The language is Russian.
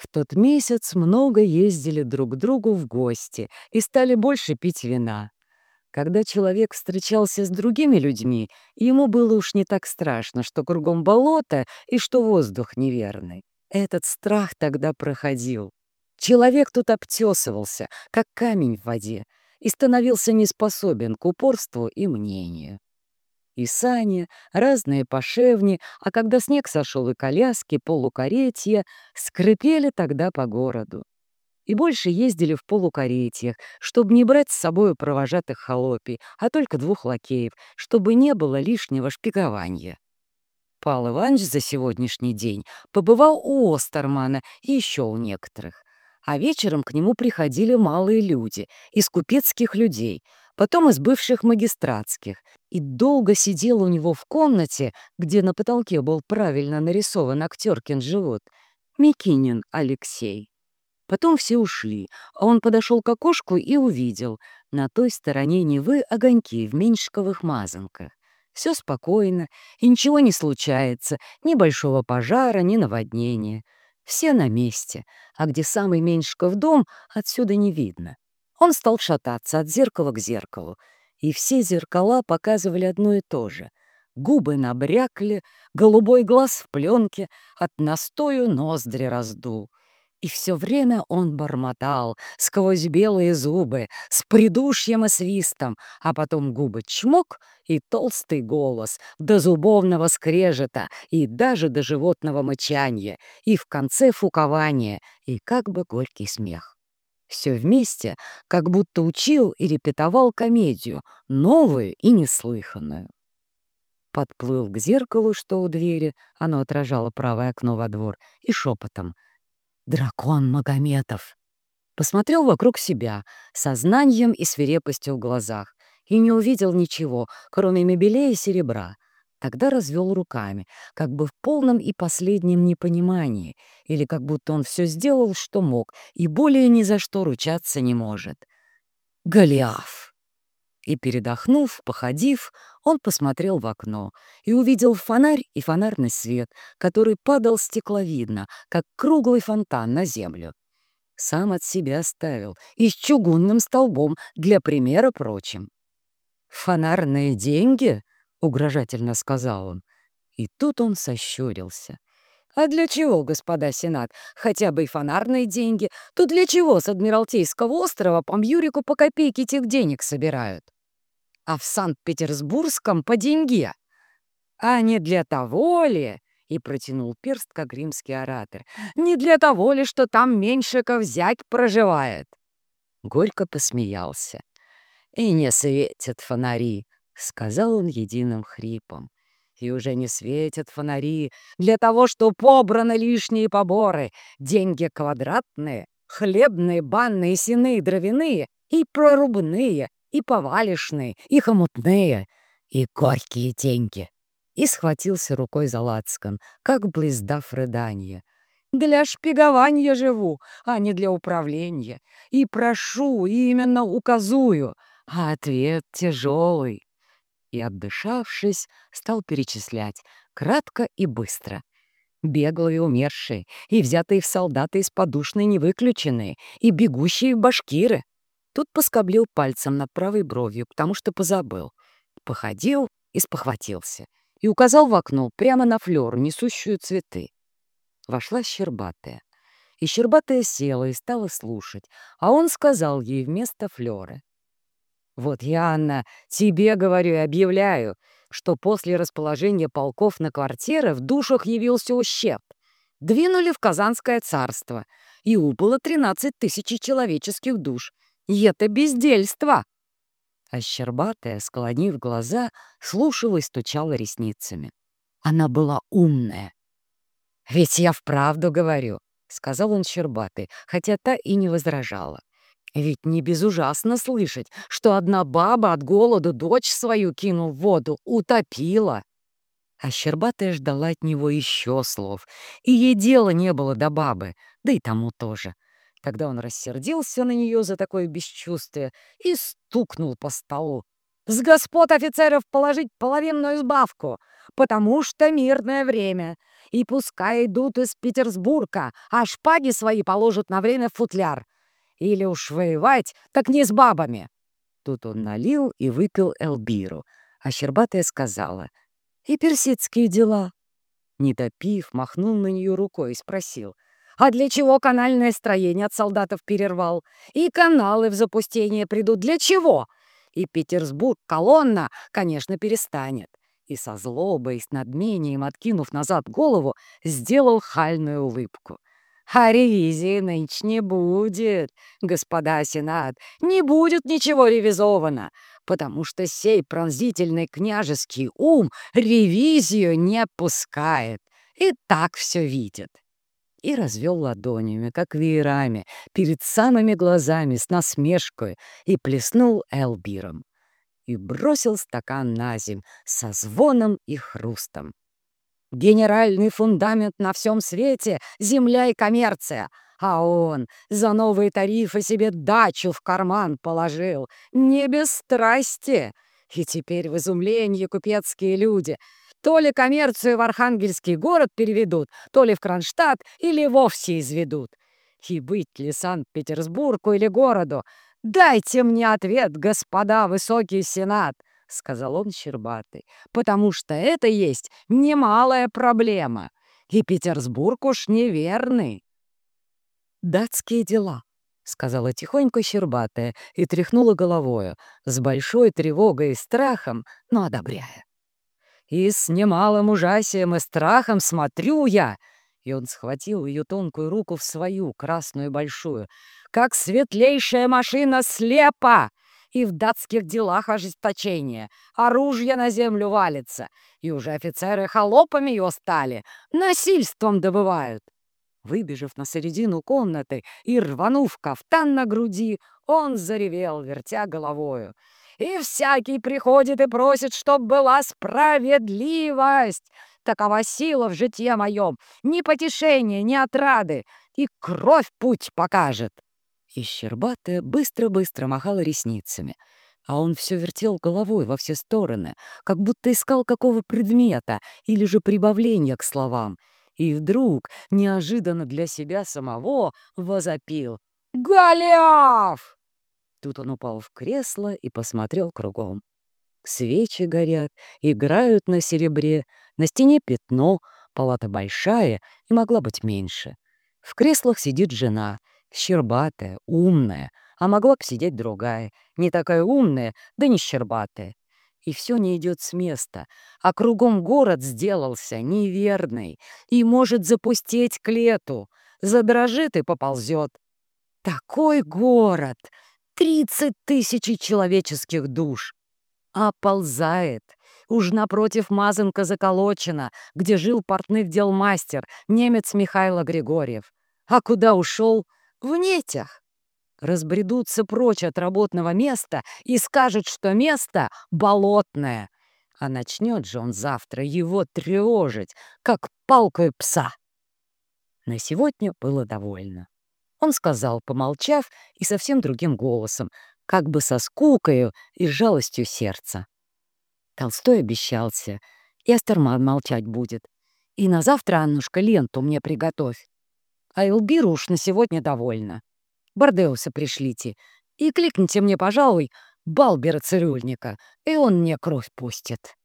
В тот месяц много ездили друг к другу в гости и стали больше пить вина. Когда человек встречался с другими людьми, ему было уж не так страшно, что кругом болото и что воздух неверный. Этот страх тогда проходил. Человек тут обтесывался, как камень в воде, и становился неспособен к упорству и мнению. И сани, разные пошевни, а когда снег сошел и коляски, полукаретья, скрипели тогда по городу и больше ездили в полукаретьях, чтобы не брать с собою провожатых холопий, а только двух лакеев, чтобы не было лишнего шпигования. Пал Иванович за сегодняшний день побывал у Остермана и еще у некоторых. А вечером к нему приходили малые люди, из купецких людей, потом из бывших магистратских, и долго сидел у него в комнате, где на потолке был правильно нарисован актеркин живот, Микинин Алексей. Потом все ушли, а он подошел к окошку и увидел на той стороне Невы огоньки в меньшковых мазанках. Все спокойно, и ничего не случается, ни большого пожара, ни наводнения. Все на месте, а где самый Меньшков дом, отсюда не видно. Он стал шататься от зеркала к зеркалу, и все зеркала показывали одно и то же. Губы набрякли, голубой глаз в пленке, от настою ноздри раздул — и все время он бормотал сквозь белые зубы, с придушьем и свистом, а потом губы чмок и толстый голос до зубовного скрежета и даже до животного мычания, и в конце фукования, и как бы горький смех. Все вместе, как будто учил и репетовал комедию, новую и неслыханную. Подплыл к зеркалу, что у двери, оно отражало правое окно во двор, и шепотом — Дракон Магометов. Посмотрел вокруг себя, сознанием и свирепостью в глазах, и не увидел ничего, кроме мебелей и серебра. Тогда развел руками, как бы в полном и последнем непонимании, или как будто он все сделал, что мог, и более ни за что ручаться не может. Голиаф! И, передохнув, походив, он посмотрел в окно и увидел фонарь и фонарный свет, который падал стекловидно, как круглый фонтан на землю. Сам от себя ставил и с чугунным столбом для примера прочим. «Фонарные деньги?» — угрожательно сказал он. И тут он сощурился. «А для чего, господа Сенат, хотя бы и фонарные деньги? То для чего с Адмиралтейского острова по Мьюрику по копейке тех денег собирают?» а в Санкт-Петербургском по деньге. А не для того ли, и протянул перст, как римский оратор, не для того ли, что там меньшиков взять проживает. Горько посмеялся. «И не светят фонари», — сказал он единым хрипом. «И уже не светят фонари для того, что побраны лишние поборы, деньги квадратные, хлебные, банные, синые, дровяные и прорубные, и повалишные, и хомутные, и горькие деньги. И схватился рукой за лацкан, как бы издав рыдание. Для шпигования живу, а не для управления. И прошу, и именно указую, а ответ тяжелый. И, отдышавшись, стал перечислять, кратко и быстро. Беглые умершие, и взятые в солдаты из подушной не выключенные, и бегущие в башкиры, Тут поскоблил пальцем над правой бровью, потому что позабыл. Походил и спохватился. И указал в окно, прямо на флёру, несущую цветы. Вошла Щербатая. И Щербатая села и стала слушать, а он сказал ей вместо флёры. «Вот я, Анна, тебе говорю и объявляю, что после расположения полков на квартиры в душах явился ущерб. Двинули в Казанское царство, и упало 13 тысяч человеческих душ, и это бездельство!» А склонив глаза, слушала и стучала ресницами. Она была умная. «Ведь я вправду говорю», — сказал он Щербатый, хотя та и не возражала. «Ведь не безужасно слышать, что одна баба от голоду дочь свою, кинув в воду, утопила». А Щербатая ждала от него еще слов, и ей дела не было до бабы, да и тому тоже. Тогда он рассердился на нее за такое бесчувствие и стукнул по столу. С господ офицеров положить половинную сбавку, потому что мирное время. И пускай идут из Петербурга, а шпаги свои положат на время футляр. Или уж воевать, так не с бабами. Тут он налил и выпил Элбиру, а Щербатая сказала, «И персидские дела». Не допив, махнул на нее рукой и спросил, «А для чего канальное строение от солдатов перервал? И каналы в запустение придут. Для чего?» И Петербург колонна, конечно, перестанет. И со злобой и с надмением, откинув назад голову, сделал хальную улыбку. А ревизии нынче не будет, господа Сенат, не будет ничего ревизовано, потому что сей пронзительный княжеский ум ревизию не пускает и так все видит. И развел ладонями, как веерами, перед самыми глазами с насмешкой и плеснул элбиром. И бросил стакан на земь со звоном и хрустом. Генеральный фундамент на всем свете — земля и коммерция. А он за новые тарифы себе дачу в карман положил. Не без страсти. И теперь в изумлении купецкие люди то ли коммерцию в Архангельский город переведут, то ли в Кронштадт, или вовсе изведут. И быть ли Санкт-Петербургу или городу? Дайте мне ответ, господа высокий сенат. — сказал он щербатый, — «потому что это есть немалая проблема, и Петербург уж неверный». «Датские дела», — сказала тихонько щербатая и тряхнула головою, с большой тревогой и страхом, но одобряя. «И с немалым ужасием и страхом смотрю я!» И он схватил ее тонкую руку в свою, красную большую. «Как светлейшая машина слепа! И в датских делах ожесточение. Оружие на землю валится, и уже офицеры холопами ее стали, насильством добывают. Выбежав на середину комнаты и рванув кафтан на груди, он заревел, вертя головою. «И всякий приходит и просит, чтоб была справедливость! Такова сила в житье моем, ни потешения, ни отрады, и кровь путь покажет!» И Щербатая быстро-быстро махала ресницами, а он все вертел головой во все стороны, как будто искал какого предмета или же прибавления к словам. И вдруг, неожиданно для себя самого, возопил «Голиаф!» Тут он упал в кресло и посмотрел кругом. Свечи горят, играют на серебре, на стене пятно, палата большая и могла быть меньше. В креслах сидит жена — Щербатая, умная, а могла бы сидеть другая, не такая умная, да не щербатая. И все не идет с места, а кругом город сделался неверный и может запустить к лету, задрожит и поползет. Такой город! Тридцать тысяч человеческих душ! А ползает. Уж напротив Мазанка заколочена, где жил портных дел мастер, немец Михайло Григорьев. А куда ушел — в нетях. Разбредутся прочь от работного места и скажут, что место болотное. А начнет же он завтра его тревожить, как палкой пса. На сегодня было довольно. Он сказал, помолчав, и совсем другим голосом, как бы со скукою и жалостью сердца. Толстой обещался, и Астерман молчать будет. И на завтра, Аннушка, ленту мне приготовь. А Элбиру уж на сегодня довольна. Бордеуса пришлите и кликните мне, пожалуй, Балбера цирюльника, и он мне кровь пустит.